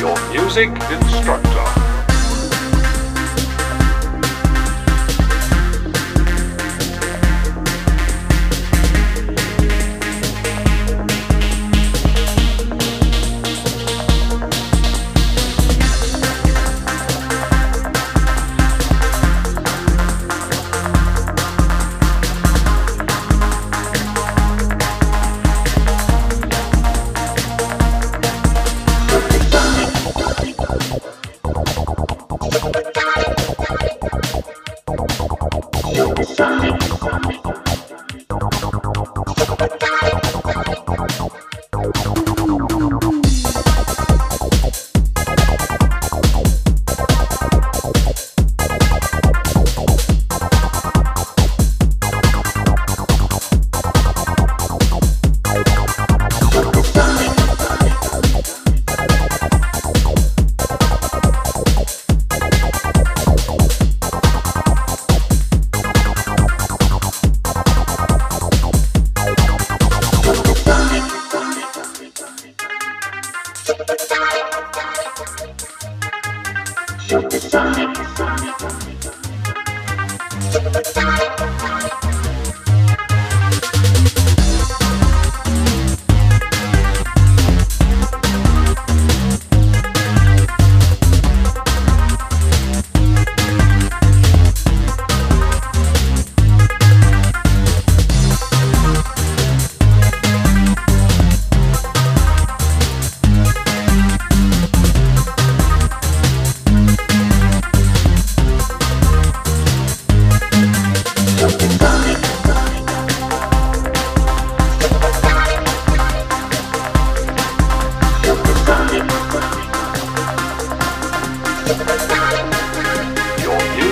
Your music instructor. Sound. Your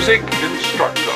music instructor.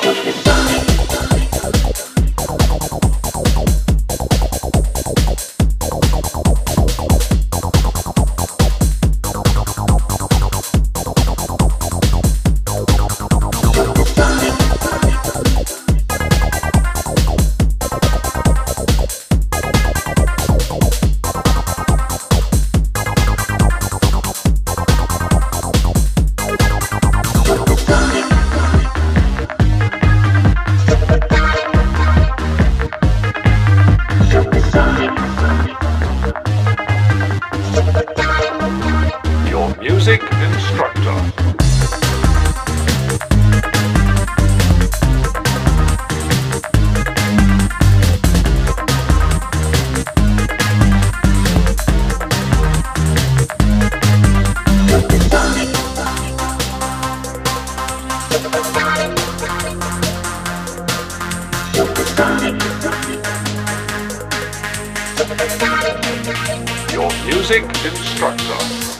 Your music instructor.